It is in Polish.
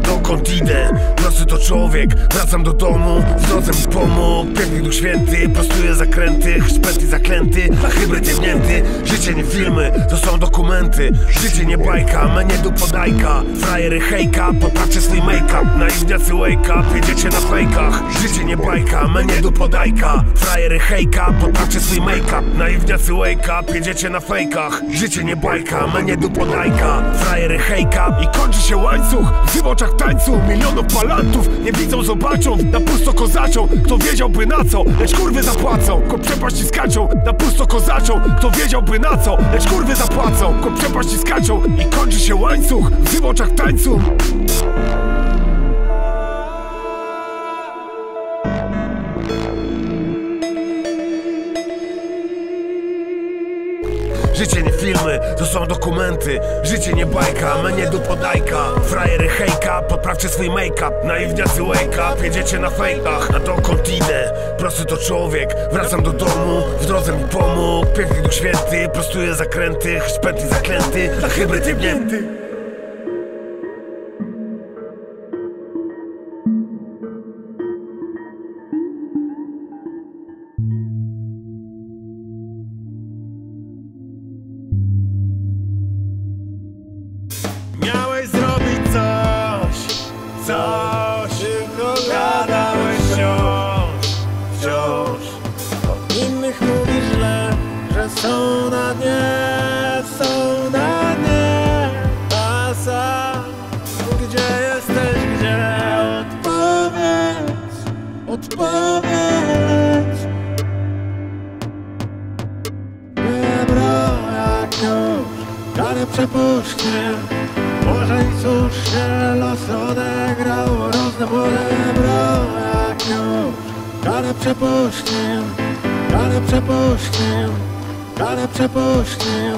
A dokąd idę? Prosty to człowiek Wracam do domu, z drodze mi pomógł Piękny Duch Święty, prostuję zakręty Szpety zaklęty, a hybryd jebnięty Życie nie filmy, to są dokumenty. Życie nie bajka, mnie tu podajka. Frajery hejka, popatrzcie swój make-up. Naiwniacy wake up, jedziecie na fejkach. Życie nie bajka, mnie tu podajka. Frajery hejka, popatrzcie swój make-up. Naiwniacy wake up, jedziecie na fejkach. Życie nie bajka, mnie tu podajka. Frajery hejka i kończy się łańcuch. W oczach tańcu. Milionów palantów Nie widzą, zobaczą, na pusto kozaczą Kto wiedziałby na co, lecz kurwy zapłacą Ko przepaści skaczą, na pusto kozaczą Kto wiedziałby na co, lecz kurwy zapłacą Ko przepaści skaczą. I kończy się łańcuch W oczach tańcu Życie nie filmy, to są dokumenty. Życie nie bajka, mnie tu podajka Frajery hejka, podprawcie swój make-up. Naiwniacy wake up, jedziecie na fejkach. A dokąd idę? Prosty to człowiek. Wracam do domu, w drodze mi pomógł. Piękny Duch Święty, prostuję zakręty Szpętli zaklęty, a hybryd jebnięty Tylko gadałeś wciąż, wciąż. O innych mówi źle, że są na dnie, są na dnie. A gdzie jesteś, gdzie? Odpowiedz, odpowiedz. Nie bro, jak już, karę przepuśćcie Może i słusznie los odegrał różne młode bro, jak już Karę przepuśćcie, karę przepuśćcie, karę przepuśćcie